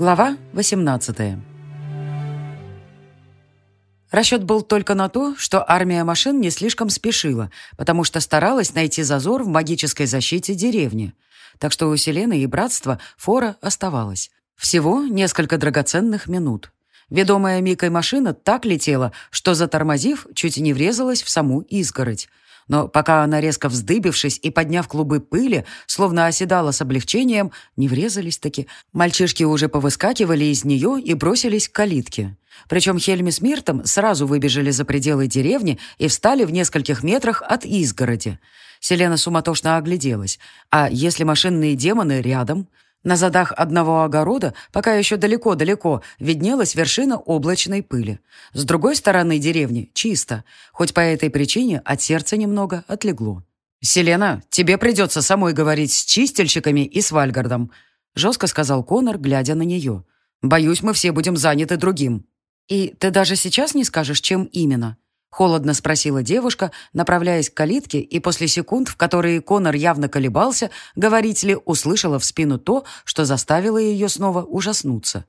Глава 18 Расчет был только на то, что армия машин не слишком спешила, потому что старалась найти зазор в магической защите деревни. Так что у Селены и Братства фора оставалась. Всего несколько драгоценных минут. Ведомая Микой машина так летела, что, затормозив, чуть не врезалась в саму изгородь. Но пока она, резко вздыбившись и подняв клубы пыли, словно оседала с облегчением, не врезались-таки, мальчишки уже повыскакивали из нее и бросились к калитке. Причем Хельми с Миртом сразу выбежали за пределы деревни и встали в нескольких метрах от изгороди. Селена суматошно огляделась. А если машинные демоны рядом? На задах одного огорода, пока еще далеко-далеко, виднелась вершина облачной пыли. С другой стороны деревни чисто, хоть по этой причине от сердца немного отлегло. «Селена, тебе придется самой говорить с чистильщиками и с Вальгардом», жестко сказал Конор, глядя на нее. «Боюсь, мы все будем заняты другим». «И ты даже сейчас не скажешь, чем именно?» Холодно спросила девушка, направляясь к калитке, и после секунд, в которые Конор явно колебался, говорить ли услышала в спину то, что заставило ее снова ужаснуться.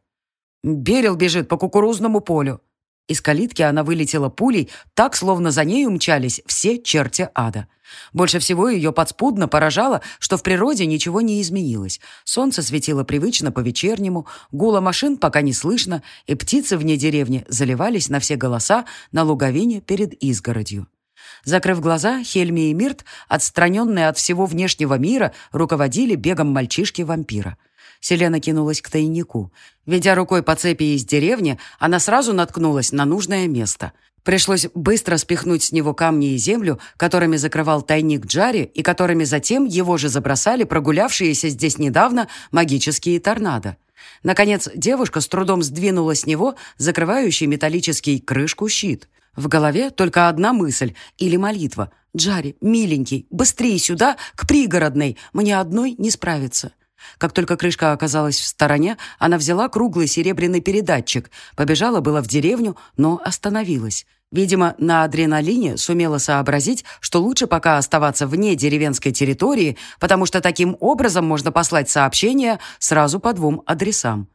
«Берил бежит по кукурузному полю», из калитки она вылетела пулей, так, словно за ней умчались все черти ада. Больше всего ее подспудно поражало, что в природе ничего не изменилось. Солнце светило привычно по-вечернему, гула машин пока не слышно, и птицы вне деревни заливались на все голоса на луговине перед изгородью. Закрыв глаза, Хельми и Мирт, отстраненные от всего внешнего мира, руководили бегом мальчишки-вампира — Селена кинулась к тайнику. Ведя рукой по цепи из деревни, она сразу наткнулась на нужное место. Пришлось быстро спихнуть с него камни и землю, которыми закрывал тайник Джари, и которыми затем его же забросали прогулявшиеся здесь недавно магические торнадо. Наконец, девушка с трудом сдвинула с него закрывающий металлический крышку щит. В голове только одна мысль или молитва. «Джари, миленький, быстрее сюда, к пригородной, мне одной не справиться». Как только крышка оказалась в стороне, она взяла круглый серебряный передатчик, побежала было в деревню, но остановилась. Видимо, на адреналине сумела сообразить, что лучше пока оставаться вне деревенской территории, потому что таким образом можно послать сообщение сразу по двум адресам.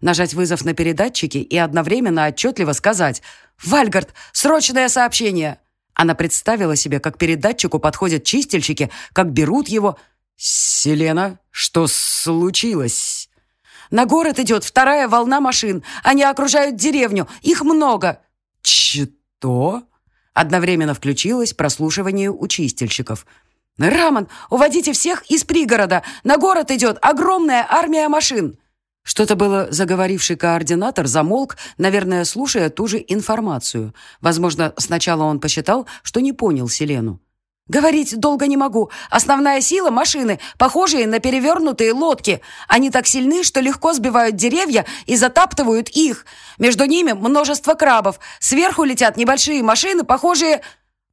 Нажать вызов на передатчике и одновременно отчетливо сказать «Вальгард, срочное сообщение!» Она представила себе, как передатчику подходят чистильщики, как берут его – «Селена, что случилось?» «На город идет вторая волна машин. Они окружают деревню. Их много». «Что?» Одновременно включилось прослушивание у чистильщиков. «Рамон, уводите всех из пригорода. На город идет огромная армия машин». Что-то было заговоривший координатор замолк, наверное, слушая ту же информацию. Возможно, сначала он посчитал, что не понял Селену. «Говорить долго не могу. Основная сила машины, похожие на перевернутые лодки. Они так сильны, что легко сбивают деревья и затаптывают их. Между ними множество крабов. Сверху летят небольшие машины, похожие...»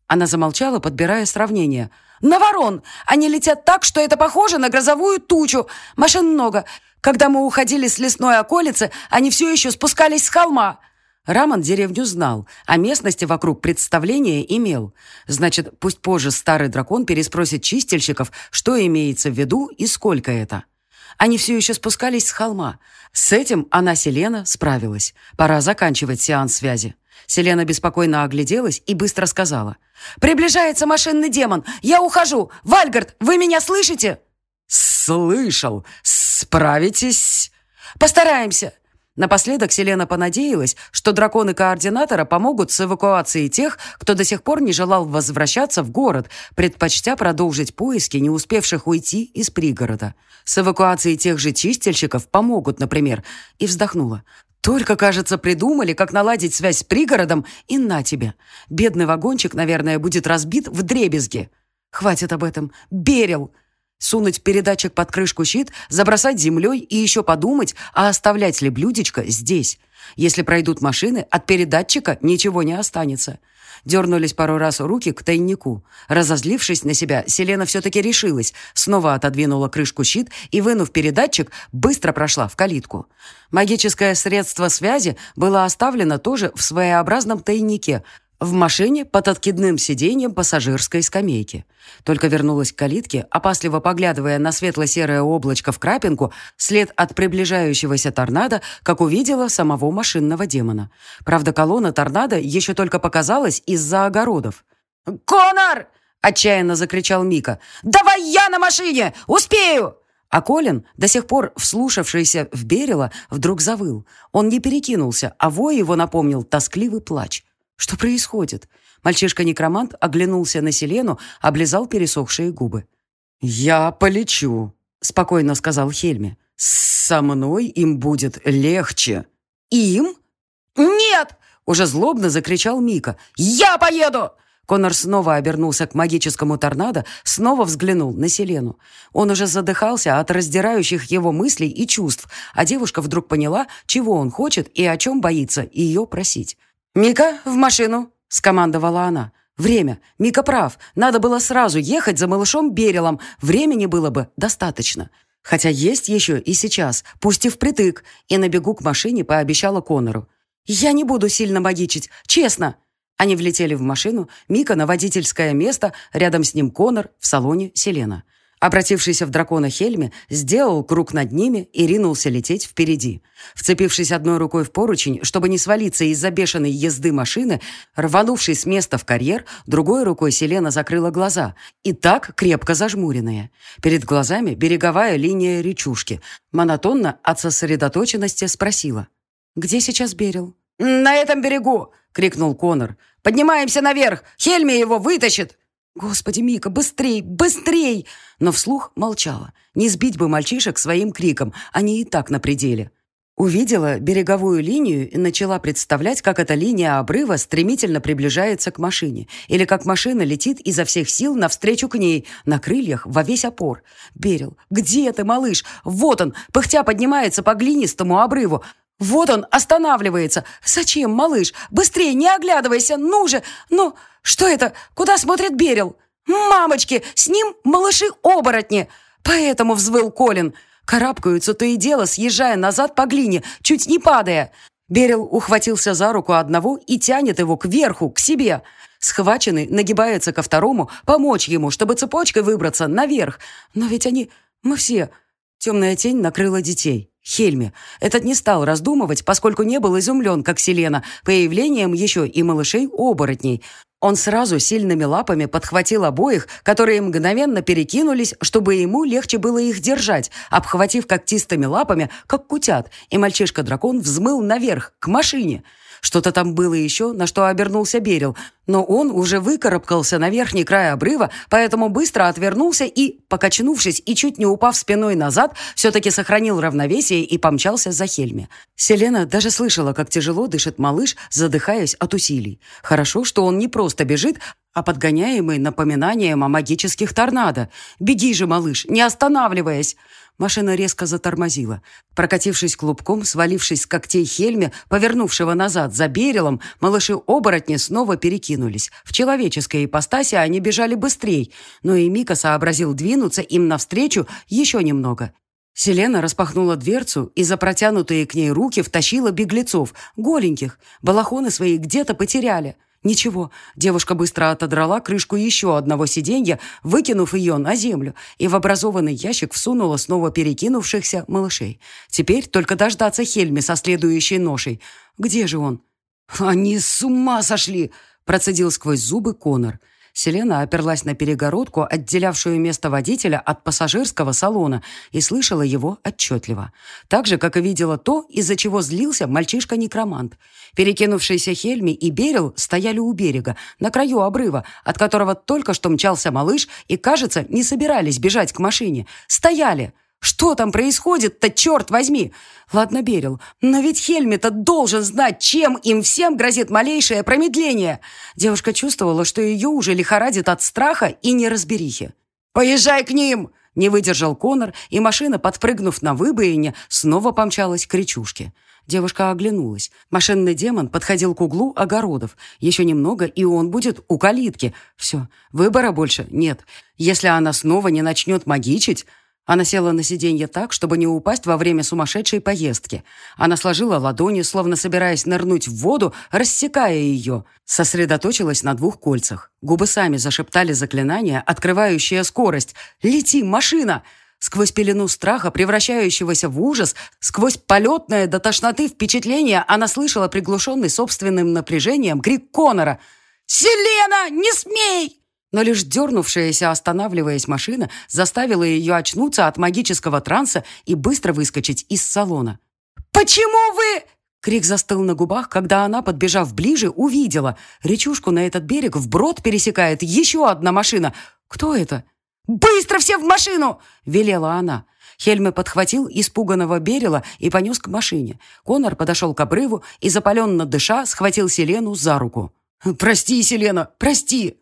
Она замолчала, подбирая сравнение. «На ворон! Они летят так, что это похоже на грозовую тучу. Машин много. Когда мы уходили с лесной околицы, они все еще спускались с холма. Раман деревню знал, а местности вокруг представления имел. Значит, пусть позже старый дракон переспросит чистильщиков, что имеется в виду и сколько это. Они все еще спускались с холма. С этим она, Селена, справилась. Пора заканчивать сеанс связи. Селена беспокойно огляделась и быстро сказала. «Приближается машинный демон! Я ухожу! Вальгард, вы меня слышите?» «Слышал! Справитесь?» «Постараемся!» Напоследок Селена понадеялась, что драконы координатора помогут с эвакуацией тех, кто до сих пор не желал возвращаться в город, предпочтя продолжить поиски не успевших уйти из пригорода. С эвакуацией тех же чистильщиков помогут, например, и вздохнула. Только, кажется, придумали, как наладить связь с пригородом, и на тебе. Бедный вагончик, наверное, будет разбит в дребезги. Хватит об этом. Берил. Сунуть передатчик под крышку щит, забросать землей и еще подумать, а оставлять ли блюдечко здесь. Если пройдут машины, от передатчика ничего не останется. Дернулись пару раз руки к тайнику. Разозлившись на себя, Селена все-таки решилась, снова отодвинула крышку щит и, вынув передатчик, быстро прошла в калитку. Магическое средство связи было оставлено тоже в своеобразном тайнике, В машине под откидным сиденьем пассажирской скамейки. Только вернулась к калитке, опасливо поглядывая на светло-серое облачко в крапинку, след от приближающегося торнадо, как увидела самого машинного демона. Правда, колонна торнадо еще только показалась из-за огородов. «Конор!» — отчаянно закричал Мика. «Давай я на машине! Успею!» А Колин, до сих пор вслушавшийся в Берила, вдруг завыл. Он не перекинулся, а вой его напомнил тоскливый плач. Что происходит? Мальчишка-некромант оглянулся на Селену, облизал пересохшие губы. «Я полечу», — спокойно сказал Хельме. «Со мной им будет легче». «Им?» «Нет!» — уже злобно закричал Мика. «Я поеду!» Конор снова обернулся к магическому торнадо, снова взглянул на Селену. Он уже задыхался от раздирающих его мыслей и чувств, а девушка вдруг поняла, чего он хочет и о чем боится ее просить. «Мика, в машину!» — скомандовала она. «Время. Мика прав. Надо было сразу ехать за малышом Берилом. Времени было бы достаточно. Хотя есть еще и сейчас, пусть и впритык». И на бегу к машине пообещала Конору. «Я не буду сильно магичить, честно». Они влетели в машину, Мика на водительское место, рядом с ним Конор, в салоне Селена. Обратившийся в дракона Хельме сделал круг над ними и ринулся лететь впереди. Вцепившись одной рукой в поручень, чтобы не свалиться из-за бешеной езды машины, рванувшись с места в карьер, другой рукой Селена закрыла глаза, и так крепко зажмуренные. Перед глазами береговая линия речушки. Монотонно от сосредоточенности спросила. «Где сейчас Берил?» «На этом берегу!» — крикнул Конор. «Поднимаемся наверх! Хельме его вытащит!» «Господи, Мика, быстрей, быстрей!» Но вслух молчала. Не сбить бы мальчишек своим криком, они и так на пределе. Увидела береговую линию и начала представлять, как эта линия обрыва стремительно приближается к машине, или как машина летит изо всех сил навстречу к ней, на крыльях во весь опор. «Берил, где ты, малыш? Вот он, пыхтя поднимается по глинистому обрыву. Вот он останавливается. Зачем, малыш? Быстрее, не оглядывайся, ну же! Ну, что это? Куда смотрит Берил? Мамочки, с ним малыши-оборотни! Поэтому взвыл Колин. Карабкаются то и дело, съезжая назад по глине, чуть не падая. Берил ухватился за руку одного и тянет его кверху, к себе. Схваченный нагибается ко второму, помочь ему, чтобы цепочкой выбраться наверх. Но ведь они... Мы все... Темная тень накрыла детей. Хельме. Этот не стал раздумывать, поскольку не был изумлен, как Селена, появлением еще и малышей-оборотней. Он сразу сильными лапами подхватил обоих, которые мгновенно перекинулись, чтобы ему легче было их держать, обхватив когтистыми лапами, как кутят, и мальчишка-дракон взмыл наверх, к машине. Что-то там было еще, на что обернулся Берил, но он уже выкарабкался на верхний край обрыва, поэтому быстро отвернулся и, покачнувшись и чуть не упав спиной назад, все-таки сохранил равновесие и помчался за Хельме. Селена даже слышала, как тяжело дышит малыш, задыхаясь от усилий. Хорошо, что он не просто бежит, а подгоняемый напоминанием о магических торнадо. «Беги же, малыш, не останавливаясь!» Машина резко затормозила. Прокатившись клубком, свалившись с когтей Хельме, повернувшего назад за берелом, малыши-оборотни снова перекинулись. В человеческой ипостаси они бежали быстрее, но и Мика сообразил двинуться им навстречу еще немного. Селена распахнула дверцу и за протянутые к ней руки втащила беглецов, голеньких. Балахоны свои где-то потеряли. Ничего, девушка быстро отодрала крышку еще одного сиденья, выкинув ее на землю, и в образованный ящик всунула снова перекинувшихся малышей. Теперь только дождаться Хельми со следующей ношей. Где же он? «Они с ума сошли!» процедил сквозь зубы Конор. Селена оперлась на перегородку, отделявшую место водителя от пассажирского салона, и слышала его отчетливо. Так же, как и видела то, из-за чего злился мальчишка-некромант. Перекинувшиеся Хельми и Берил стояли у берега, на краю обрыва, от которого только что мчался малыш, и, кажется, не собирались бежать к машине. Стояли! Что там происходит-то, черт возьми? Ладно, Берил, но ведь Хельми-то должен знать, чем им всем грозит малейшее промедление. Девушка чувствовала, что ее уже лихорадит от страха и неразберихи. «Поезжай к ним!» Не выдержал Конор, и машина, подпрыгнув на выбоине, снова помчалась к речушке. Девушка оглянулась. Машинный демон подходил к углу огородов. Еще немного, и он будет у калитки. Все, выбора больше нет. Если она снова не начнет магичить, Она села на сиденье так, чтобы не упасть во время сумасшедшей поездки. Она сложила ладони, словно собираясь нырнуть в воду, рассекая ее. Сосредоточилась на двух кольцах. Губы сами зашептали заклинание, открывающее скорость. «Лети, машина!» Сквозь пелену страха, превращающегося в ужас, сквозь полетное до тошноты впечатление, она слышала приглушенный собственным напряжением крик Конора. «Селена, не смей!» Но лишь дернувшаяся, останавливаясь машина, заставила ее очнуться от магического транса и быстро выскочить из салона. «Почему вы...» Крик застыл на губах, когда она, подбежав ближе, увидела. Речушку на этот берег вброд пересекает еще одна машина. «Кто это?» «Быстро все в машину!» — велела она. Хельме подхватил испуганного Берила и понес к машине. Конор подошел к обрыву и, запаленно дыша, схватил Селену за руку. «Прости, Селена, прости!»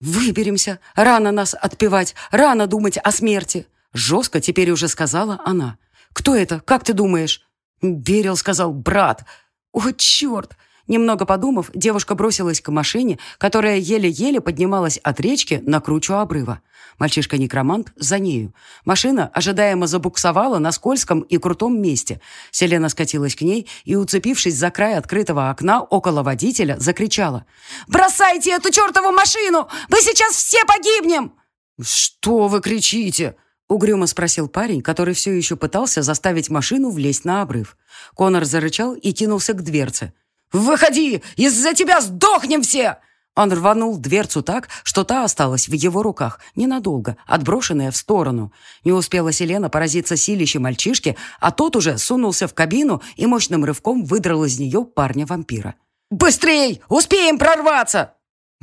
«Выберемся. Рано нас отпевать, рано думать о смерти», — жестко теперь уже сказала она. «Кто это? Как ты думаешь?» Берил сказал «брат». «О, черт!» Немного подумав, девушка бросилась к машине, которая еле-еле поднималась от речки на кручу обрыва. Мальчишка-некромант за нею. Машина ожидаемо забуксовала на скользком и крутом месте. Селена скатилась к ней и, уцепившись за край открытого окна около водителя, закричала. «Бросайте эту чертову машину! Мы сейчас все погибнем!» «Что вы кричите?» Угрюмо спросил парень, который все еще пытался заставить машину влезть на обрыв. Конор зарычал и кинулся к дверце. «Выходи! Из-за тебя сдохнем все!» Он рванул дверцу так, что та осталась в его руках, ненадолго, отброшенная в сторону. Не успела Селена поразиться силище мальчишки, а тот уже сунулся в кабину и мощным рывком выдрал из нее парня-вампира. «Быстрей! Успеем прорваться!»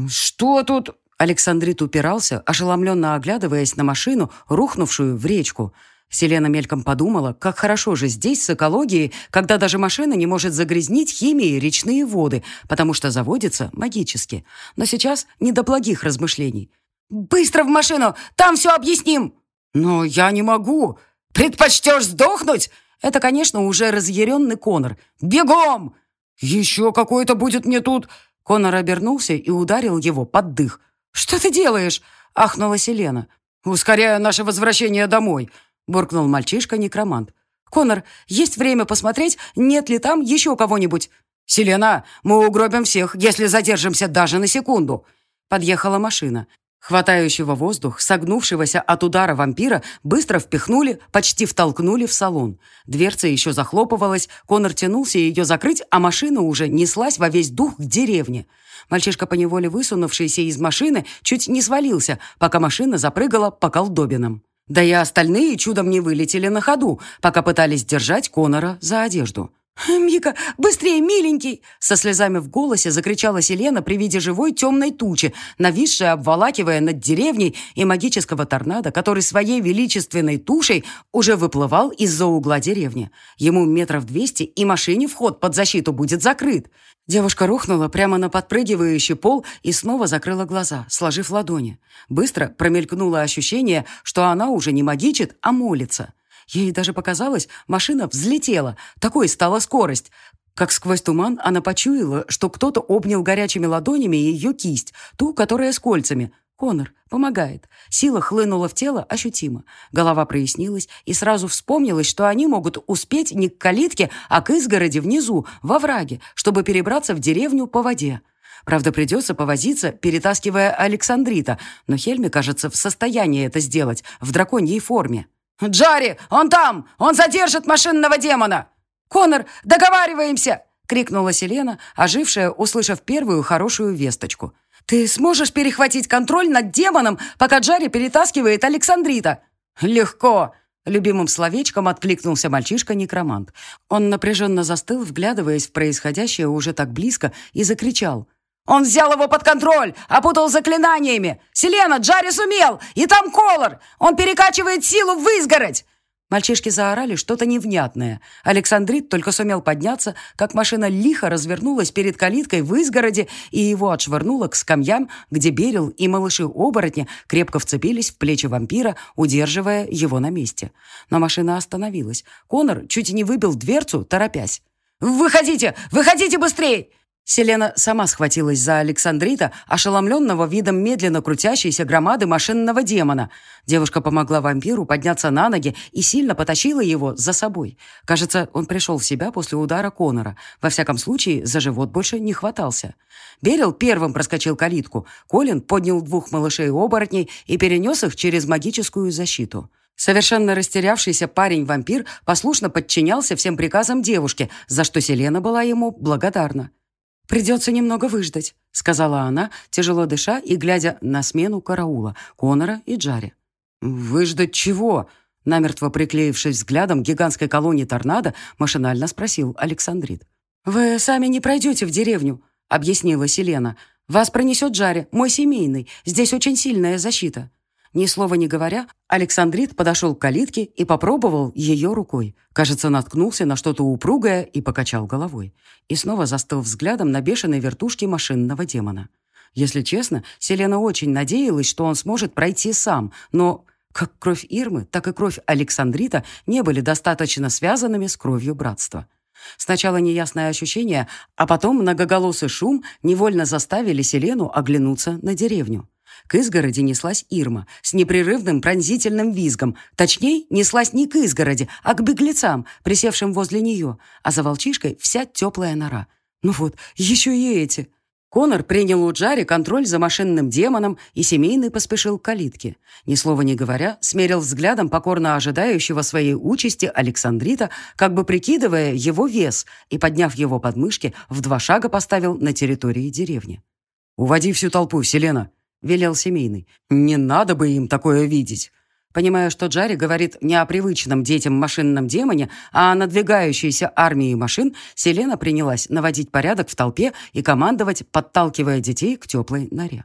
«Что тут?» Александрит упирался, ошеломленно оглядываясь на машину, рухнувшую в речку. Селена мельком подумала, как хорошо же здесь с экологией, когда даже машина не может загрязнить химией речные воды, потому что заводится магически. Но сейчас не до благих размышлений. «Быстро в машину! Там все объясним!» «Но я не могу!» «Предпочтешь сдохнуть?» Это, конечно, уже разъяренный Конор. «Бегом!» «Еще какой-то будет мне тут...» Конор обернулся и ударил его под дых. «Что ты делаешь?» — ахнула Селена. «Ускоряю наше возвращение домой. — буркнул мальчишка-некромант. «Конор, есть время посмотреть, нет ли там еще кого-нибудь?» «Селена, мы угробим всех, если задержимся даже на секунду!» Подъехала машина. Хватающего воздух, согнувшегося от удара вампира, быстро впихнули, почти втолкнули в салон. Дверца еще захлопывалась, Конор тянулся ее закрыть, а машина уже неслась во весь дух к деревне. Мальчишка, поневоле высунувшийся из машины, чуть не свалился, пока машина запрыгала по колдобинам. Да и остальные чудом не вылетели на ходу, пока пытались держать Конора за одежду. «Мика, быстрее, миленький!» Со слезами в голосе закричала Селена при виде живой темной тучи, нависшей, обволакивая над деревней и магического торнадо, который своей величественной тушей уже выплывал из-за угла деревни. Ему метров двести, и машине вход под защиту будет закрыт. Девушка рухнула прямо на подпрыгивающий пол и снова закрыла глаза, сложив ладони. Быстро промелькнуло ощущение, что она уже не магичит, а молится. Ей даже показалось, машина взлетела. Такой стала скорость. Как сквозь туман она почуяла, что кто-то обнял горячими ладонями ее кисть, ту, которая с кольцами. Конор помогает. Сила хлынула в тело ощутимо. Голова прояснилась, и сразу вспомнилось, что они могут успеть не к калитке, а к изгороди внизу, во враге, чтобы перебраться в деревню по воде. Правда, придется повозиться, перетаскивая Александрита, но Хельме, кажется, в состоянии это сделать, в драконьей форме. «Джарри, он там! Он задержит машинного демона!» «Конор, договариваемся!» — крикнула Селена, ожившая, услышав первую хорошую весточку. «Ты сможешь перехватить контроль над демоном, пока Джарри перетаскивает Александрита?» «Легко!» — любимым словечком откликнулся мальчишка-некромант. Он напряженно застыл, вглядываясь в происходящее уже так близко, и закричал. Он взял его под контроль, опутал заклинаниями. Селена, Джарри сумел! И там Колор! Он перекачивает силу в изгородь!» Мальчишки заорали что-то невнятное. Александрит только сумел подняться, как машина лихо развернулась перед калиткой в изгороде и его отшвырнула к скамьям, где Берил и малыши-оборотни крепко вцепились в плечи вампира, удерживая его на месте. Но машина остановилась. Конор чуть не выбил дверцу, торопясь. «Выходите! Выходите быстрее!» Селена сама схватилась за Александрита, ошеломленного видом медленно крутящейся громады машинного демона. Девушка помогла вампиру подняться на ноги и сильно потащила его за собой. Кажется, он пришел в себя после удара Конора. Во всяком случае, за живот больше не хватался. Берил первым проскочил калитку. Колин поднял двух малышей-оборотней и перенес их через магическую защиту. Совершенно растерявшийся парень-вампир послушно подчинялся всем приказам девушки, за что Селена была ему благодарна. «Придется немного выждать», — сказала она, тяжело дыша и глядя на смену караула, Конора и Джари. «Выждать чего?» Намертво приклеившись взглядом гигантской колонии торнадо, машинально спросил Александрит. «Вы сами не пройдете в деревню», — объяснила Селена. «Вас пронесет Джари, мой семейный. Здесь очень сильная защита». Ни слова не говоря, Александрит подошел к калитке и попробовал ее рукой. Кажется, наткнулся на что-то упругое и покачал головой. И снова застыл взглядом на бешеной вертушке машинного демона. Если честно, Селена очень надеялась, что он сможет пройти сам, но как кровь Ирмы, так и кровь Александрита не были достаточно связанными с кровью братства. Сначала неясное ощущение, а потом многоголосый шум невольно заставили Селену оглянуться на деревню. К изгороди неслась Ирма с непрерывным пронзительным визгом. Точнее, неслась не к изгороди, а к беглецам, присевшим возле нее, а за волчишкой вся теплая нора. Ну вот, еще и эти. Конор принял у Джари контроль за машинным демоном, и семейный поспешил к калитке. Ни слова не говоря, смерил взглядом покорно ожидающего своей участи Александрита, как бы прикидывая его вес, и, подняв его подмышки, в два шага поставил на территории деревни. «Уводи всю толпу, Селена!» Велел семейный. «Не надо бы им такое видеть». Понимая, что Джарри говорит не о привычном детям машинном демоне, а о надвигающейся армии машин, Селена принялась наводить порядок в толпе и командовать, подталкивая детей к теплой норе.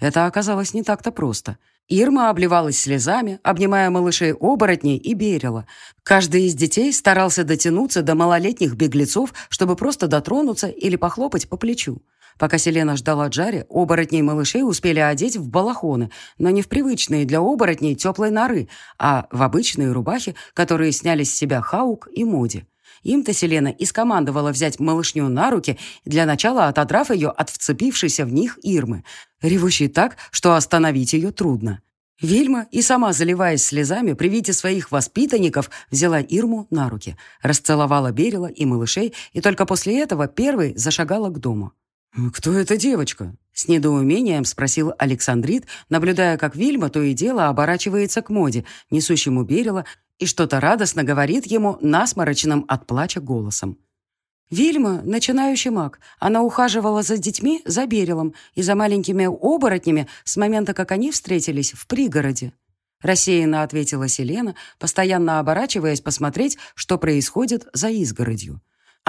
Это оказалось не так-то просто. Ирма обливалась слезами, обнимая малышей-оборотней и берила. Каждый из детей старался дотянуться до малолетних беглецов, чтобы просто дотронуться или похлопать по плечу. Пока Селена ждала Джари, оборотней малышей успели одеть в балахоны, но не в привычные для оборотней теплой норы, а в обычные рубахи, которые сняли с себя Хаук и Моди. Им-то Селена и скомандовала взять малышню на руки, для начала отодрав ее от вцепившейся в них Ирмы, ревущей так, что остановить ее трудно. Вильма и сама, заливаясь слезами, при виде своих воспитанников, взяла Ирму на руки, расцеловала Берила и малышей, и только после этого первой зашагала к дому. «Кто эта девочка?» — с недоумением спросил Александрит, наблюдая, как Вильма то и дело оборачивается к моде, несущему Берила, и что-то радостно говорит ему насморочным от плача голосом. Вильма — начинающий маг. Она ухаживала за детьми, за Берилом и за маленькими оборотнями с момента, как они встретились в пригороде. Рассеянно ответила Селена, постоянно оборачиваясь посмотреть, что происходит за изгородью.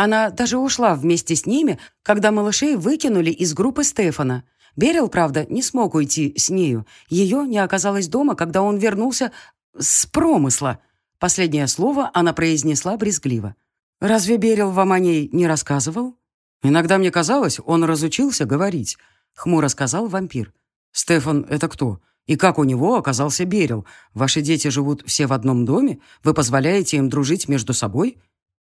Она даже ушла вместе с ними, когда малышей выкинули из группы Стефана. Берил, правда, не смог уйти с нею. Ее не оказалось дома, когда он вернулся с промысла. Последнее слово она произнесла брезгливо. «Разве Берил вам о ней не рассказывал?» «Иногда мне казалось, он разучился говорить», — хмуро сказал вампир. «Стефан — это кто? И как у него оказался Берил? Ваши дети живут все в одном доме? Вы позволяете им дружить между собой?»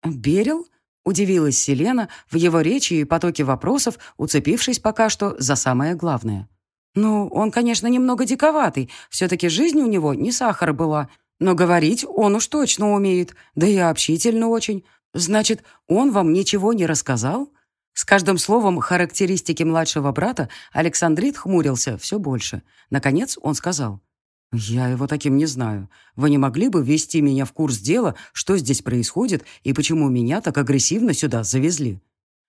«Берил?» Удивилась Селена в его речи и потоке вопросов, уцепившись пока что за самое главное. «Ну, он, конечно, немного диковатый. Все-таки жизнь у него не сахар была. Но говорить он уж точно умеет. Да и общительно очень. Значит, он вам ничего не рассказал?» С каждым словом характеристики младшего брата Александрит хмурился все больше. Наконец он сказал. «Я его таким не знаю. Вы не могли бы ввести меня в курс дела, что здесь происходит и почему меня так агрессивно сюда завезли?»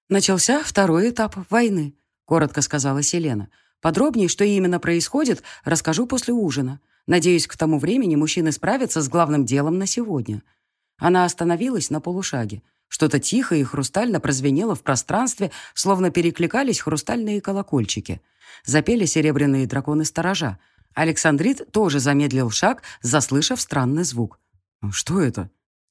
«Начался второй этап войны», — коротко сказала Селена. «Подробнее, что именно происходит, расскажу после ужина. Надеюсь, к тому времени мужчины справятся с главным делом на сегодня». Она остановилась на полушаге. Что-то тихо и хрустально прозвенело в пространстве, словно перекликались хрустальные колокольчики. Запели серебряные драконы-сторожа — Александрит тоже замедлил шаг, заслышав странный звук. «Что это?»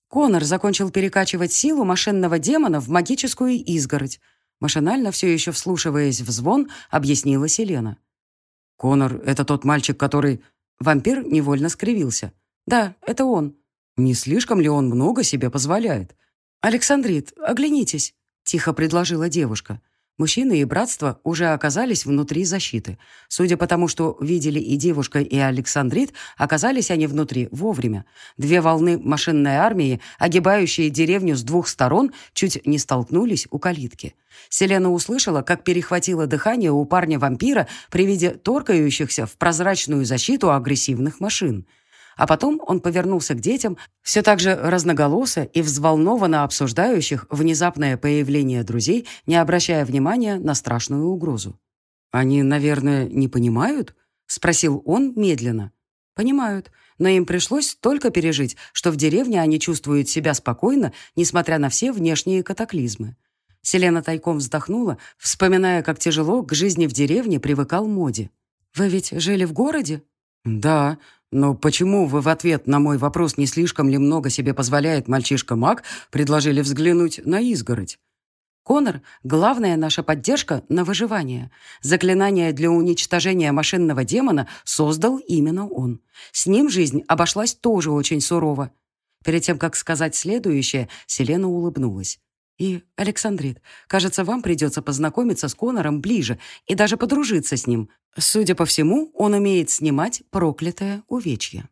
Конор закончил перекачивать силу машинного демона в магическую изгородь. Машинально, все еще вслушиваясь в звон, объяснила Селена. «Конор — это тот мальчик, который...» Вампир невольно скривился. «Да, это он». «Не слишком ли он много себе позволяет?» «Александрит, оглянитесь», — тихо предложила девушка. Мужчины и братство уже оказались внутри защиты. Судя по тому, что видели и девушка, и Александрит, оказались они внутри вовремя. Две волны машинной армии, огибающие деревню с двух сторон, чуть не столкнулись у калитки. Селена услышала, как перехватило дыхание у парня-вампира при виде торкающихся в прозрачную защиту агрессивных машин. А потом он повернулся к детям, все так же разноголосо и взволнованно обсуждающих внезапное появление друзей, не обращая внимания на страшную угрозу. «Они, наверное, не понимают?» — спросил он медленно. «Понимают, но им пришлось только пережить, что в деревне они чувствуют себя спокойно, несмотря на все внешние катаклизмы». Селена тайком вздохнула, вспоминая, как тяжело к жизни в деревне привыкал Моди. «Вы ведь жили в городе?» «Да, но почему вы в ответ на мой вопрос, не слишком ли много себе позволяет мальчишка-маг, предложили взглянуть на изгородь? Конор — главная наша поддержка на выживание. Заклинание для уничтожения машинного демона создал именно он. С ним жизнь обошлась тоже очень сурово. Перед тем, как сказать следующее, Селена улыбнулась. И, Александрит, кажется, вам придется познакомиться с Конором ближе и даже подружиться с ним. Судя по всему, он умеет снимать проклятое увечье.